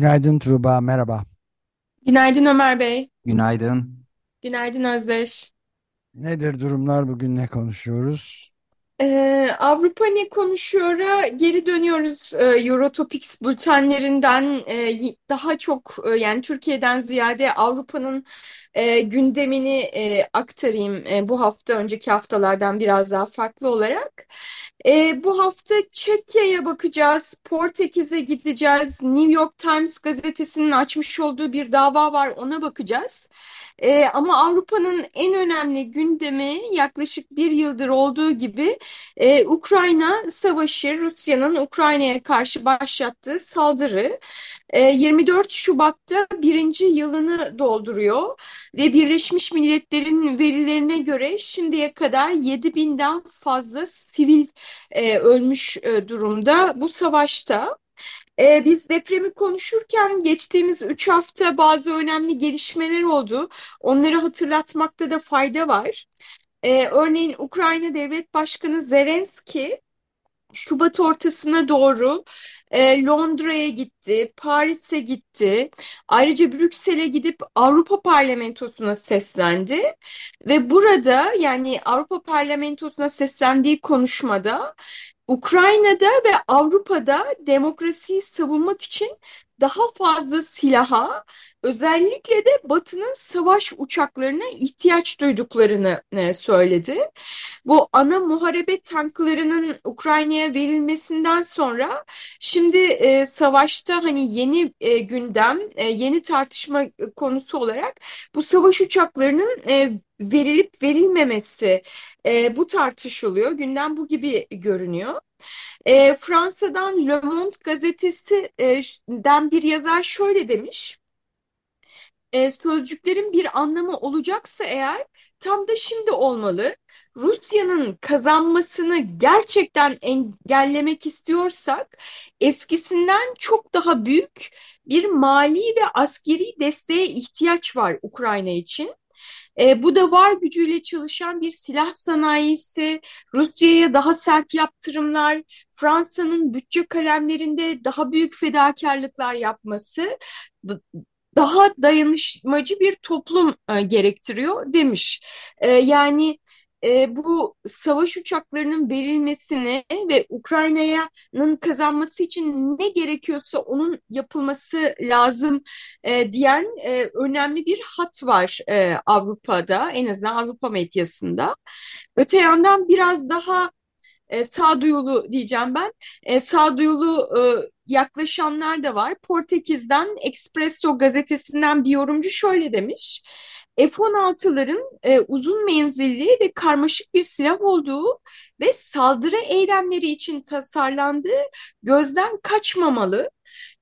Günaydın Tuğba, merhaba. Günaydın Ömer Bey. Günaydın. Günaydın Özdeş. Nedir durumlar bugün ne konuşuyoruz? Ee, Avrupa ne konuşuyor'a geri dönüyoruz ee, Eurotopics bültenlerinden Ee, daha çok e, yani Türkiye'den ziyade Avrupa'nın e, gündemini e, aktarayım e, bu hafta önceki haftalardan biraz daha farklı olarak. E, bu hafta Çekya'ya bakacağız, Portekiz'e gideceğiz, New York Times gazetesinin açmış olduğu bir dava var ona bakacağız. E, ama Avrupa'nın en önemli gündemi yaklaşık bir yıldır olduğu gibi e, Ukrayna savaşı, Rusya'nın Ukrayna'ya karşı başlattığı saldırı. 24 e, Şubat'ta birinci yılını dolduruyor ve Birleşmiş Milletler'in verilerine göre şimdiye kadar 7000'den fazla sivil e, ölmüş e, durumda bu savaşta. Ee, biz depremi konuşurken geçtiğimiz üç hafta bazı önemli gelişmeler oldu. Onları hatırlatmakta da fayda var. Ee, örneğin Ukrayna Devlet Başkanı Zelenski Şubat ortasına doğru e, Londra'ya gitti, Paris'e gitti. Ayrıca Brüksel'e gidip Avrupa Parlamentosu'na seslendi ve burada yani Avrupa Parlamentosu'na seslendiği konuşmada Ukrayna'da ve Avrupa'da demokrasiyi savunmak için daha fazla silaha, özellikle de Batı'nın savaş uçaklarına ihtiyaç duyduklarını e, söyledi. Bu ana muharebe tanklarının Ukrayna'ya verilmesinden sonra şimdi e, savaşta hani yeni e, gündem, e, yeni tartışma konusu olarak bu savaş uçaklarının e, verilip verilmemesi e, bu tartışılıyor. Gündem bu gibi görünüyor. E, Fransa'dan Le Monde gazetesinden bir yazar şöyle demiş. E, sözcüklerin bir anlamı olacaksa eğer tam da şimdi olmalı. Rusya'nın kazanmasını gerçekten engellemek istiyorsak eskisinden çok daha büyük bir mali ve askeri desteğe ihtiyaç var Ukrayna için. E, bu da var gücüyle çalışan bir silah sanayisi, Rusya'ya daha sert yaptırımlar, Fransa'nın bütçe kalemlerinde daha büyük fedakarlıklar yapması daha dayanışmacı bir toplum e, gerektiriyor demiş. E, yani e, bu savaş uçaklarının verilmesini ve Ukrayna'nın kazanması için ne gerekiyorsa onun yapılması lazım e, diyen e, önemli bir hat var e, Avrupa'da en azından Avrupa medyasında. Öte yandan biraz daha e, sağduyulu diyeceğim ben. E, sağduyulu e, yaklaşanlar da var. Portekiz'den Expresso gazetesinden bir yorumcu şöyle demiş. F-16'ların e, uzun menzilli ve karmaşık bir silah olduğu ve saldırı eylemleri için tasarlandığı gözden kaçmamalı.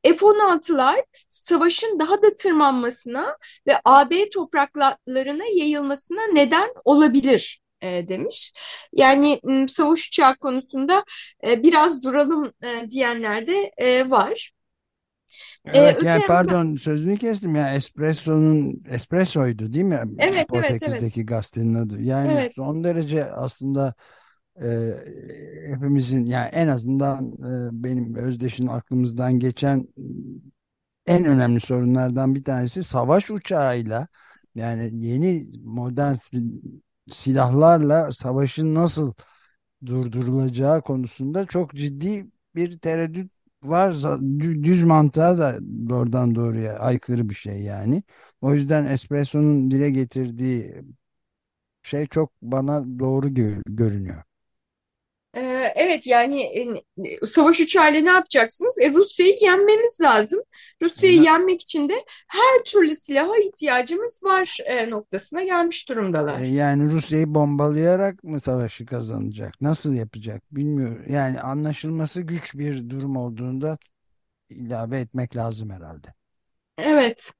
F-16'lar savaşın daha da tırmanmasına ve AB topraklarına yayılmasına neden olabilir e, demiş. Yani savaş uçağı konusunda e, biraz duralım e, diyenler de e, var. Evet ee, yani pardon sözünü kestim ya Espresso'nun Espresso'ydu değil mi? Evet evet evet. gazetenin adı. Yani evet. son derece aslında e, hepimizin yani en azından e, benim Özdeş'in aklımızdan geçen en önemli sorunlardan bir tanesi savaş uçağıyla yani yeni modern silahlarla savaşın nasıl durdurulacağı konusunda çok ciddi bir tereddüt var. Düz mantığa da doğrudan doğruya aykırı bir şey yani. O yüzden Espresso'nun dile getirdiği şey çok bana doğru gör görünüyor. Ee, evet yani e, savaş uçağıyla ne yapacaksınız? E, Rusya'yı yenmemiz lazım. Rusya'yı yenmek için de her türlü silaha ihtiyacımız var e, noktasına gelmiş durumdalar. E, yani Rusya'yı bombalayarak mı savaşı kazanacak? Nasıl yapacak bilmiyorum. Yani anlaşılması güç bir durum olduğunda ilave etmek lazım herhalde. Evet.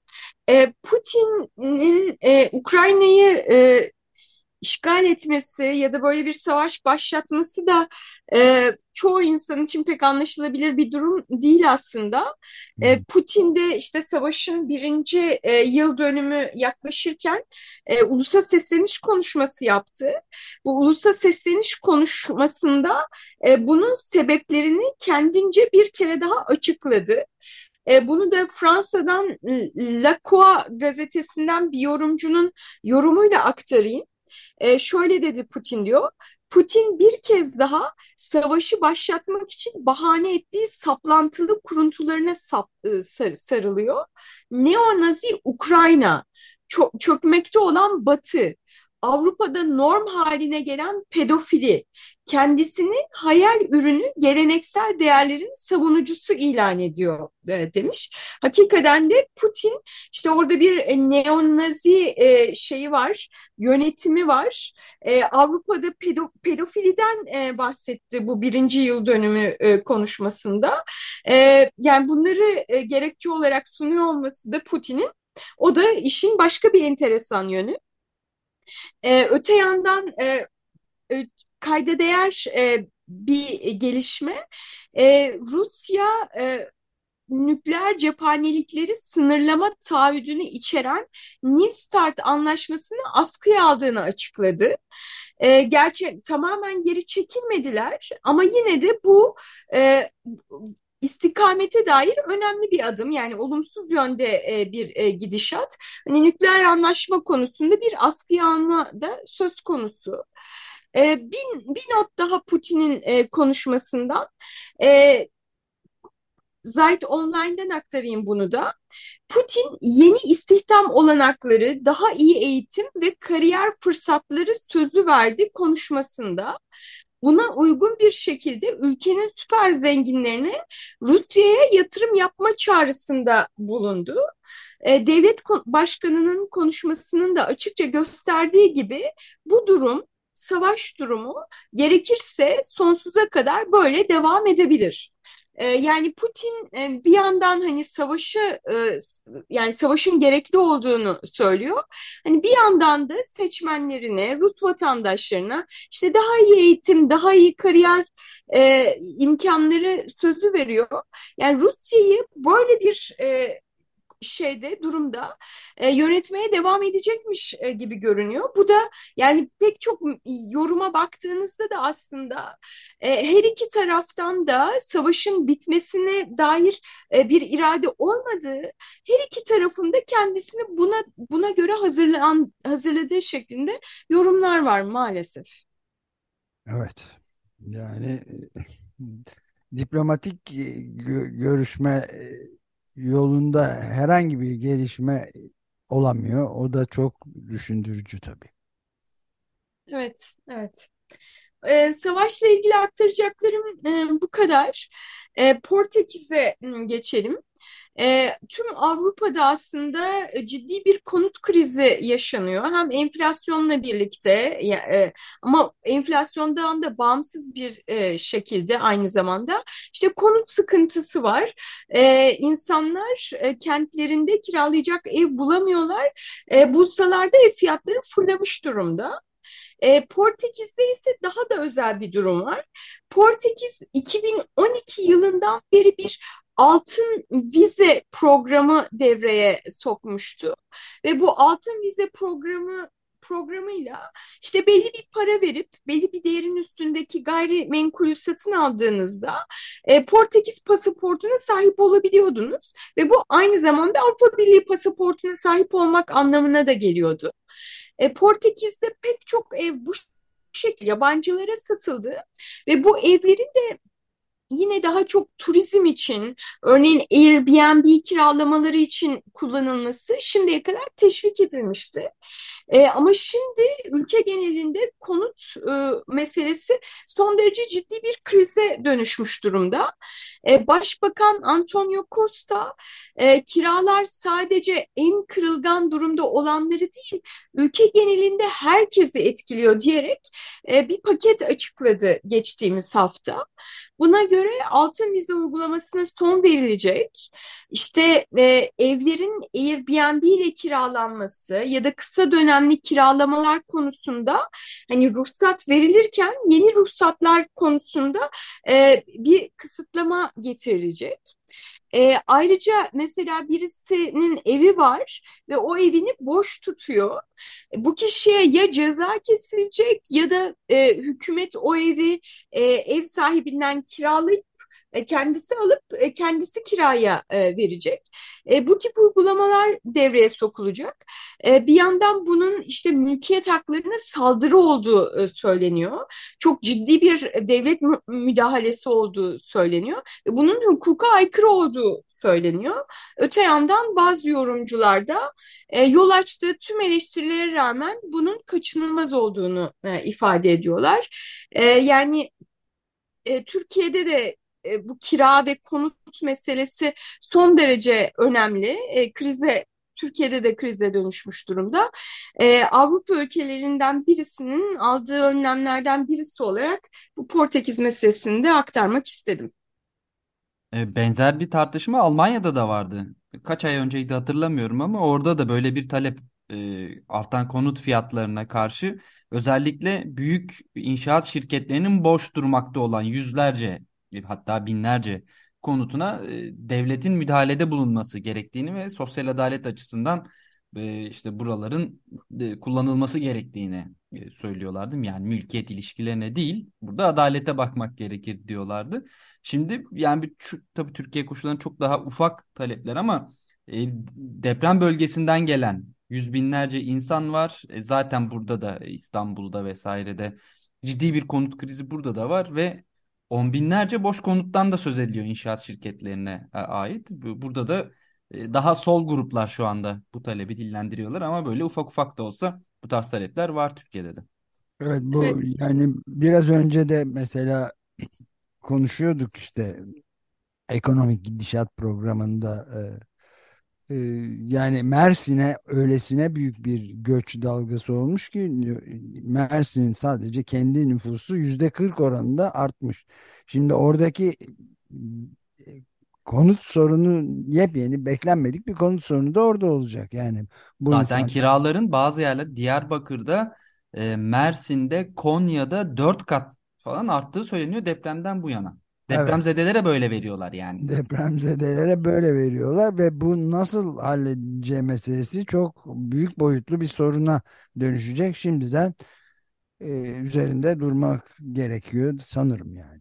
E, Putin'in e, Ukrayna'yı e, işgal etmesi ya da böyle bir savaş başlatması da e, çoğu insan için pek anlaşılabilir bir durum değil aslında. E, Putin de işte savaşın birinci e, yıl dönümü yaklaşırken e, ulusa sesleniş konuşması yaptı. Bu ulusa sesleniş konuşmasında e, bunun sebeplerini kendince bir kere daha açıkladı. E, bunu da Fransa'dan La Croix gazetesinden bir yorumcunun yorumuyla aktarayım. E, şöyle dedi Putin diyor. Putin bir kez daha savaşı başlatmak için bahane ettiği saplantılı kuruntularına sap, e, sar, sarılıyor. Neo-Nazi Ukrayna, çö çökmekte olan Batı, Avrupa'da norm haline gelen pedofili, kendisini hayal ürünü geleneksel değerlerin savunucusu ilan ediyor e, demiş. Hakikaten de Putin işte orada bir e, neonazi e, şeyi var, yönetimi var. Avrupa'da pedo, pedofiliden bahsetti bu birinci yıl dönümü konuşmasında. Yani bunları gerekçe olarak sunuyor olması da Putin'in o da işin başka bir enteresan yönü. E, öte yandan e, kayda değer e, bir gelişme e, Rusya e, nükleer cephanelikleri sınırlama taahhüdünü içeren New Start anlaşmasını askıya aldığını açıkladı. E, gerçi tamamen geri çekilmediler ama yine de bu e, istikamete dair önemli bir adım yani olumsuz yönde e, bir e, gidişat. Hani nükleer anlaşma konusunda bir askıya alma da söz konusu. E, bir, bir not daha Putin'in e, konuşmasından. E, Zayt Online'den aktarayım bunu da. Putin yeni istihdam olanakları, daha iyi eğitim ve kariyer fırsatları sözü verdi konuşmasında buna uygun bir şekilde ülkenin süper zenginlerine Rusya'ya yatırım yapma çağrısında bulundu. E, devlet başkanının konuşmasının da açıkça gösterdiği gibi bu durum savaş durumu gerekirse sonsuza kadar böyle devam edebilir. Ee, yani Putin e, bir yandan hani savaşı e, yani savaşın gerekli olduğunu söylüyor. Hani bir yandan da seçmenlerine, Rus vatandaşlarına işte daha iyi eğitim, daha iyi kariyer e, imkanları sözü veriyor. Yani Rusya'yı böyle bir şeyde durumda e, yönetmeye devam edecekmiş e, gibi görünüyor. Bu da yani pek çok yoruma baktığınızda da aslında e, her iki taraftan da savaşın bitmesine dair e, bir irade olmadığı, her iki tarafın da kendisini buna buna göre hazırlan hazırladığı şeklinde yorumlar var maalesef. Evet. Yani diplomatik görüşme yolunda herhangi bir gelişme olamıyor. O da çok düşündürücü tabii. Evet, evet. Ee, savaşla ilgili aktaracaklarım e, bu kadar. E, Portekiz'e geçelim. E, tüm Avrupa'da aslında e, ciddi bir konut krizi yaşanıyor. Hem enflasyonla birlikte e, ama enflasyondan da bağımsız bir e, şekilde aynı zamanda işte konut sıkıntısı var. E, insanlar e, kentlerinde kiralayacak ev bulamıyorlar. E, bulsalarda ev fiyatları fırlamış durumda. E, Portekiz'de ise daha da özel bir durum var. Portekiz 2012 yılından beri bir altın vize programı devreye sokmuştu. Ve bu altın vize programı programıyla işte belli bir para verip belli bir değerin üstündeki gayrimenkulü satın aldığınızda e, Portekiz pasaportuna sahip olabiliyordunuz ve bu aynı zamanda Avrupa Birliği pasaportuna sahip olmak anlamına da geliyordu. E, Portekiz'de pek çok ev bu şekilde yabancılara satıldı ve bu evlerin de yine daha çok turizm için, örneğin Airbnb kiralamaları için kullanılması şimdiye kadar teşvik edilmişti. E, ama şimdi ülke genelinde konut e, meselesi son derece ciddi bir krize dönüşmüş durumda. E, Başbakan Antonio Costa e, kiralar sadece en kırılgan durumda olanları değil, ülke genelinde herkesi etkiliyor diyerek e, bir paket açıkladı geçtiğimiz hafta. Buna göre altın vize uygulamasına son verilecek. İşte e, evlerin Airbnb ile kiralanması ya da kısa dönemli kiralamalar konusunda hani ruhsat verilirken yeni ruhsatlar konusunda e, bir kısıtlama getirilecek. E, ayrıca mesela birisinin evi var ve o evini boş tutuyor. Bu kişiye ya ceza kesilecek ya da e, hükümet o evi e, ev sahibinden kiralayıp e, kendisi alıp e, kendisi kiraya e, verecek. Bu tip uygulamalar devreye sokulacak. Bir yandan bunun işte mülkiyet haklarına saldırı olduğu söyleniyor. Çok ciddi bir devlet müdahalesi olduğu söyleniyor. Bunun hukuka aykırı olduğu söyleniyor. Öte yandan bazı yorumcular da yol açtığı tüm eleştirilere rağmen bunun kaçınılmaz olduğunu ifade ediyorlar. Yani Türkiye'de de e, bu kira ve konut meselesi son derece önemli. E, krize Türkiye'de de krize dönüşmüş durumda. Ee, Avrupa ülkelerinden birisinin aldığı önlemlerden birisi olarak bu Portekiz meselesini de aktarmak istedim. E, benzer bir tartışma Almanya'da da vardı. Kaç ay önceydi hatırlamıyorum ama orada da böyle bir talep e, artan konut fiyatlarına karşı özellikle büyük inşaat şirketlerinin boş durmakta olan yüzlerce hatta binlerce konutuna e, devletin müdahalede bulunması gerektiğini ve sosyal adalet açısından e, işte buraların e, kullanılması gerektiğini söylüyorlardı. Yani mülkiyet ilişkilerine değil, burada adalete bakmak gerekir diyorlardı. Şimdi yani bir, tabii Türkiye koşullarının çok daha ufak talepler ama deprem bölgesinden gelen yüz binlerce insan var. Zaten burada da İstanbul'da vesairede ciddi bir konut krizi burada da var ve on binlerce boş konuttan da söz ediliyor inşaat şirketlerine e, ait. Burada da e, daha sol gruplar şu anda bu talebi dillendiriyorlar ama böyle ufak ufak da olsa bu tarz talepler var Türkiye'de de. Evet bu evet. yani biraz önce de mesela konuşuyorduk işte ekonomik gidişat programında e, yani Mersin'e öylesine büyük bir göç dalgası olmuş ki Mersin'in sadece kendi nüfusu yüzde 40 oranında artmış. Şimdi oradaki konut sorunu yepyeni beklenmedik bir konut sorunu da orada olacak. Yani bu Zaten insan... kiraların bazı yerler Diyarbakır'da, e, Mersin'de, Konya'da 4 kat falan arttığı söyleniyor depremden bu yana. Depremzedelere evet. böyle veriyorlar yani. Depremzedelere böyle veriyorlar ve bu nasıl halledeceği meselesi çok büyük boyutlu bir soruna dönüşecek. Şimdiden e, üzerinde durmak gerekiyor sanırım yani.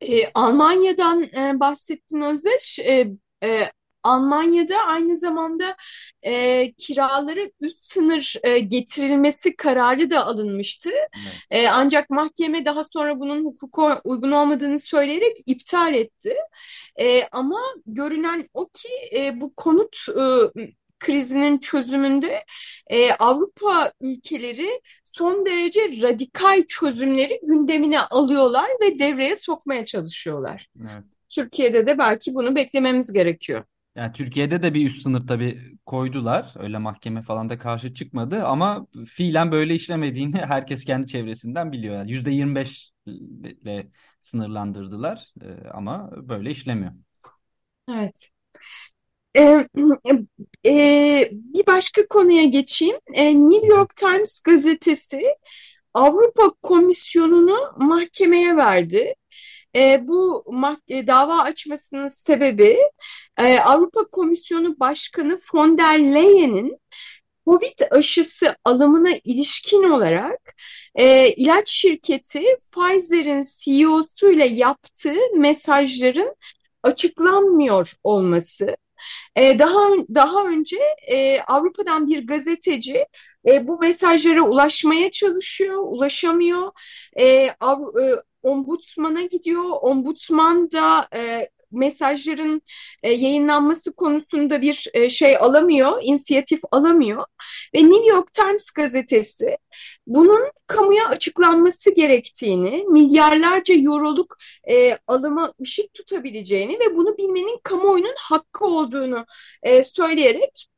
E, Almanya'dan e, bahsettin Özdeş. E, e, Almanya'da aynı zamanda e, kiraları üst sınır e, getirilmesi kararı da alınmıştı. Evet. E, ancak mahkeme daha sonra bunun hukuka uygun olmadığını söyleyerek iptal etti. E, ama görünen o ki e, bu konut e, krizinin çözümünde e, Avrupa ülkeleri son derece radikal çözümleri gündemine alıyorlar ve devreye sokmaya çalışıyorlar. Evet. Türkiye'de de belki bunu beklememiz gerekiyor. Yani Türkiye'de de bir üst sınır tabii koydular. Öyle mahkeme falan da karşı çıkmadı ama fiilen böyle işlemediğini herkes kendi çevresinden biliyor. Yani %25 ile sınırlandırdılar e, ama böyle işlemiyor. Evet. Ee, e, bir başka konuya geçeyim. E, New York Times gazetesi Avrupa Komisyonu'nu mahkemeye verdi. E, bu e, dava açmasının sebebi e, Avrupa Komisyonu Başkanı von der Leyen'in Covid aşısı alımına ilişkin olarak e, ilaç şirketi Pfizer'in CEO'su ile yaptığı mesajların açıklanmıyor olması. E, daha daha önce e, Avrupa'dan bir gazeteci e, bu mesajlara ulaşmaya çalışıyor, ulaşamıyor. E, Av, e, ombudsmana gidiyor. Ombudsman da e, mesajların e, yayınlanması konusunda bir e, şey alamıyor, inisiyatif alamıyor. Ve New York Times gazetesi bunun kamuya açıklanması gerektiğini, milyarlarca euroluk e, alıma ışık tutabileceğini ve bunu bilmenin kamuoyunun hakkı olduğunu e, söyleyerek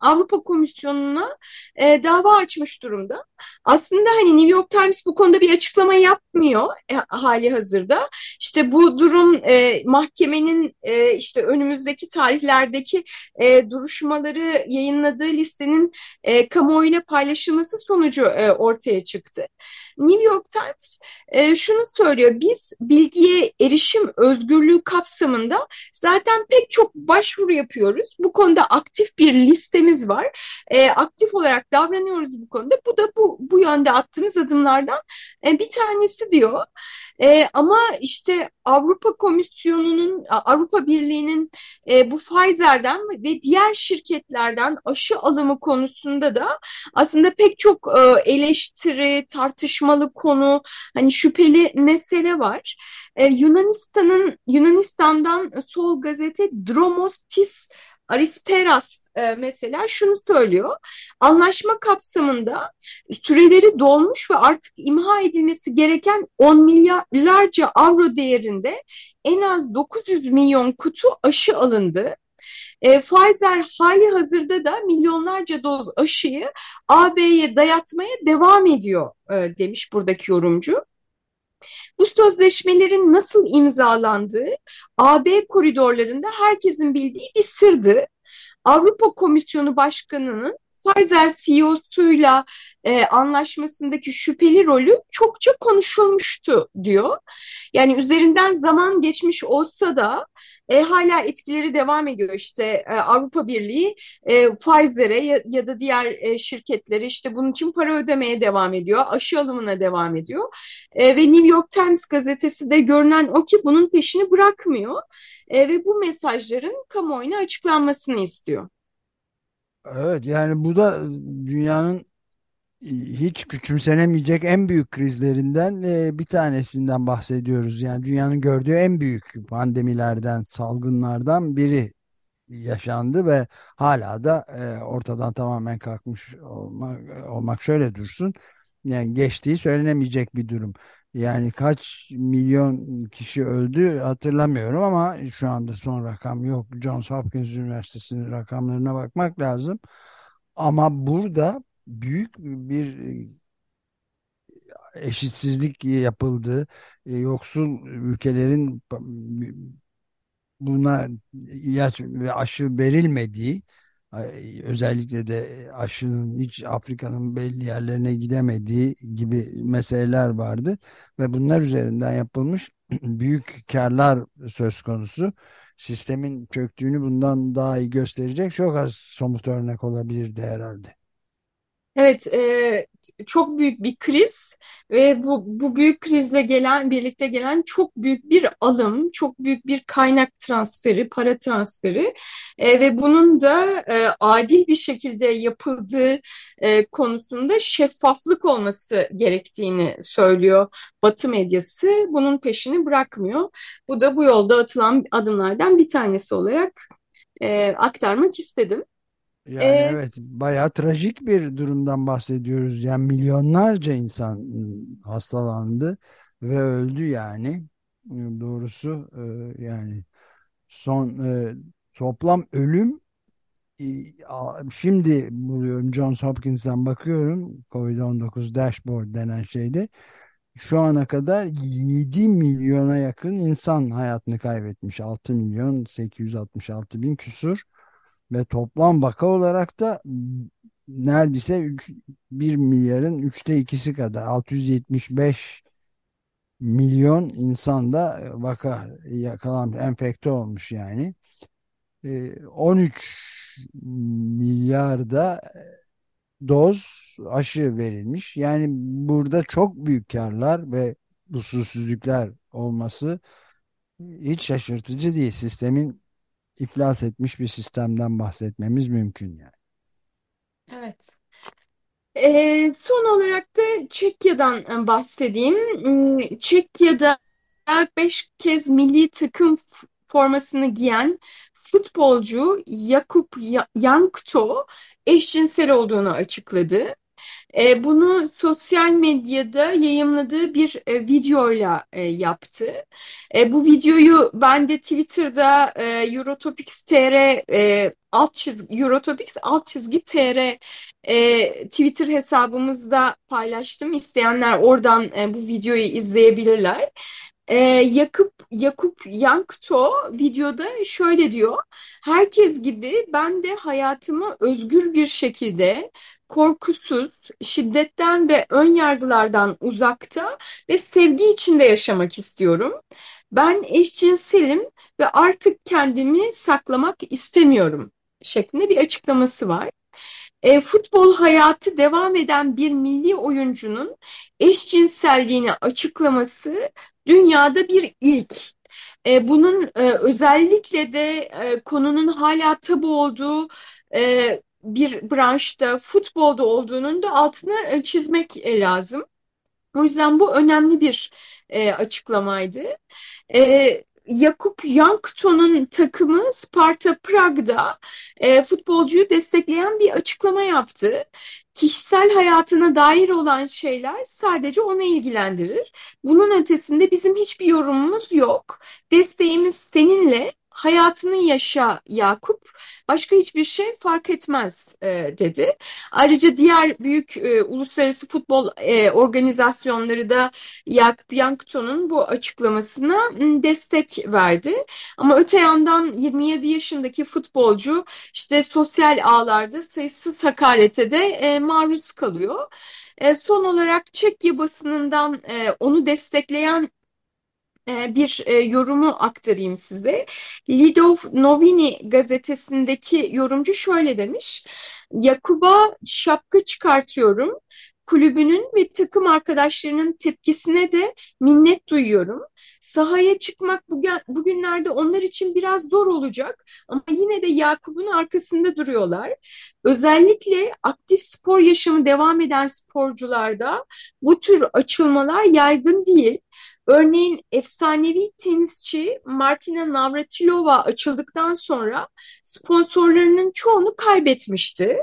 Avrupa Komisyonu'na e, dava açmış durumda. Aslında hani New York Times bu konuda bir açıklama yapmıyor e, hali hazırda. İşte bu durum e, mahkemenin e, işte önümüzdeki tarihlerdeki e, duruşmaları yayınladığı listenin e, kamuoyuyla paylaşılması sonucu e, ortaya çıktı. New York Times e, şunu söylüyor. Biz bilgiye erişim özgürlüğü kapsamında zaten pek çok başvuru yapıyoruz. Bu konuda aktif bir listemiz var. E, aktif olarak davranıyoruz bu konuda. Bu da bu, bu yönde attığımız adımlardan e, bir tanesi diyor. E, ama işte Avrupa Komisyonu'nun, Avrupa Birliği'nin e, bu Pfizer'den ve diğer şirketlerden aşı alımı konusunda da aslında pek çok e, eleştiri, tartışmalı konu, hani şüpheli mesele var. E, Yunanistan'ın Yunanistan'dan Sol Gazete Dromostis Aristeras e, mesela şunu söylüyor. Anlaşma kapsamında süreleri dolmuş ve artık imha edilmesi gereken 10 milyarlarca avro değerinde en az 900 milyon kutu aşı alındı. E, Pfizer hali hazırda da milyonlarca doz aşıyı AB'ye dayatmaya devam ediyor e, demiş buradaki yorumcu. Bu sözleşmelerin nasıl imzalandığı AB koridorlarında herkesin bildiği bir sırdı. Avrupa Komisyonu Başkanı'nın Pfizer CEO'suyla e, anlaşmasındaki şüpheli rolü çokça konuşulmuştu diyor. Yani üzerinden zaman geçmiş olsa da e, hala etkileri devam ediyor. İşte e, Avrupa Birliği e, Pfizer'e ya, ya da diğer e, şirketlere işte bunun için para ödemeye devam ediyor. Aşı alımına devam ediyor. E, ve New York Times gazetesi de görünen o ki bunun peşini bırakmıyor. E, ve bu mesajların kamuoyuna açıklanmasını istiyor. Evet yani bu da dünyanın hiç küçümsenemeyecek en büyük krizlerinden e, bir tanesinden bahsediyoruz. Yani dünyanın gördüğü en büyük pandemilerden, salgınlardan biri yaşandı ve hala da e, ortadan tamamen kalkmış olmak, olmak şöyle dursun. Yani geçtiği söylenemeyecek bir durum. Yani kaç milyon kişi öldü hatırlamıyorum ama şu anda son rakam yok. Johns Hopkins Üniversitesi'nin rakamlarına bakmak lazım. Ama burada büyük bir e, eşitsizlik yapıldı. E, yoksul ülkelerin buna ilaç ve aşı verilmediği özellikle de aşının hiç Afrika'nın belli yerlerine gidemediği gibi meseleler vardı ve bunlar üzerinden yapılmış büyük karlar söz konusu. Sistemin çöktüğünü bundan daha iyi gösterecek çok az somut örnek olabilirdi herhalde. Evet, e, çok büyük bir kriz ve bu, bu büyük krizle gelen, birlikte gelen çok büyük bir alım, çok büyük bir kaynak transferi, para transferi e, ve bunun da e, adil bir şekilde yapıldığı e, konusunda şeffaflık olması gerektiğini söylüyor Batı medyası. Bunun peşini bırakmıyor. Bu da bu yolda atılan adımlardan bir tanesi olarak e, aktarmak istedim. Yani E, evet bayağı trajik bir durumdan bahsediyoruz. Yani milyonlarca insan ıı, hastalandı ve öldü yani. Doğrusu ıı, yani son toplam ölüm şimdi buluyorum Johns Hopkins'ten bakıyorum COVID-19 dashboard denen şeyde şu ana kadar 7 milyona yakın insan hayatını kaybetmiş. 6 milyon 866 bin küsur. Ve toplam vaka olarak da neredeyse 3, 1 milyarın üçte ikisi kadar 675 milyon insan da vaka yakalanmış, enfekte olmuş yani. 13 milyarda doz aşı verilmiş. Yani burada çok büyük karlar ve usulsüzlükler olması hiç şaşırtıcı değil. Sistemin iflas etmiş bir sistemden bahsetmemiz mümkün yani. evet. E, son olarak da Çekya'dan bahsedeyim. Hmm, Çekya'da beş kez milli takım formasını giyen futbolcu Jakub Jankto eşcinsel olduğunu açıkladı. E, bunu sosyal medyada yayınladığı bir e, videoyla e, yaptı. E, bu videoyu ben de Twitter'da e, Eurotopics TR e, alt çizgi Eurotopics alt çizgi TR e, Twitter hesabımızda paylaştım. İsteyenler oradan e, bu videoyu izleyebilirler. E, Yakup Yakup Yankto videoda şöyle diyor. Herkes gibi ben de hayatımı özgür bir şekilde korkusuz, şiddetten ve ön yargılardan uzakta ve sevgi içinde yaşamak istiyorum. Ben eşcinselim ve artık kendimi saklamak istemiyorum şeklinde bir açıklaması var. E, futbol hayatı devam eden bir milli oyuncunun eşcinselliğini açıklaması dünyada bir ilk. E, bunun e, özellikle de e, konunun hala tabu olduğu e, bir branşta futbolda olduğunun da altını e, çizmek e, lazım. O yüzden bu önemli bir e, açıklamaydı. E, Yakup Yankto'nun takımı Sparta Prag'da e, futbolcuyu destekleyen bir açıklama yaptı. Kişisel hayatına dair olan şeyler sadece onu ilgilendirir. Bunun ötesinde bizim hiçbir yorumumuz yok. Desteğimiz seninle hayatını yaşa Yakup başka hiçbir şey fark etmez e, dedi. Ayrıca diğer büyük e, uluslararası futbol e, organizasyonları da Yakup Yankton'un bu açıklamasına destek verdi. Ama öte yandan 27 yaşındaki futbolcu işte sosyal ağlarda sayısız hakarete de e, maruz kalıyor. E, son olarak Çekya basınından e, onu destekleyen bir e, yorumu aktarayım size. Lidov Novini gazetesindeki yorumcu şöyle demiş. Yakuba şapka çıkartıyorum. Kulübünün ve takım arkadaşlarının tepkisine de minnet duyuyorum. Sahaya çıkmak bugün, bugünlerde onlar için biraz zor olacak ama yine de Yakup'un arkasında duruyorlar. Özellikle aktif spor yaşamı devam eden sporcularda bu tür açılmalar yaygın değil. Örneğin efsanevi tenisçi Martina Navratilova açıldıktan sonra sponsorlarının çoğunu kaybetmişti.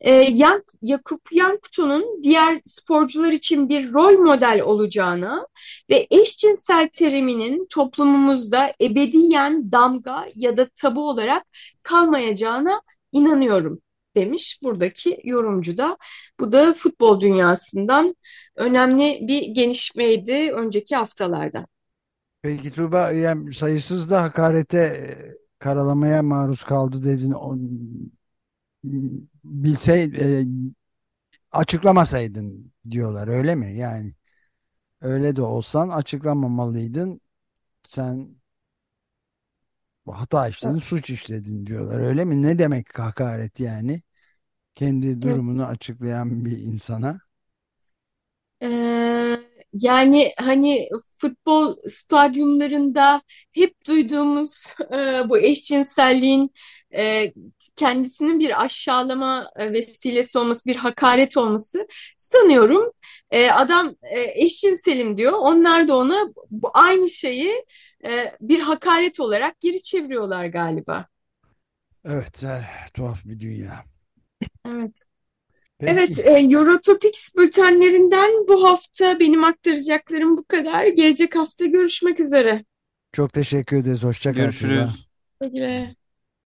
Ee, Yank, Yakup Yankto'nun diğer sporcular için bir rol model olacağına ve eşcinsel teriminin toplumumuzda ebediyen damga ya da tabu olarak kalmayacağına inanıyorum demiş buradaki yorumcu da. Bu da futbol dünyasından önemli bir gelişmeydi önceki haftalarda. Peki Tuğba yani sayısız da hakarete e, karalamaya maruz kaldı dedin. O, bilsey e, açıklamasaydın diyorlar öyle mi? Yani öyle de olsan açıklamamalıydın. Sen hata işledin, suç işledin diyorlar. Öyle mi? Ne demek hakaret yani? Kendi durumunu açıklayan bir insana. Ee, yani hani futbol stadyumlarında hep duyduğumuz e, bu eşcinselliğin e, kendisinin bir aşağılama e, vesilesi olması, bir hakaret olması sanıyorum. E, adam e, eşcinselim diyor. Onlar da ona bu aynı şeyi e, bir hakaret olarak geri çeviriyorlar galiba. Evet, eh, tuhaf bir dünya. Evet. Peki. Evet, e, Eurotopics bültenlerinden bu hafta benim aktaracaklarım bu kadar. Gelecek hafta görüşmek üzere. Çok teşekkür ederiz. Hoşça Görüşürüz. Güle.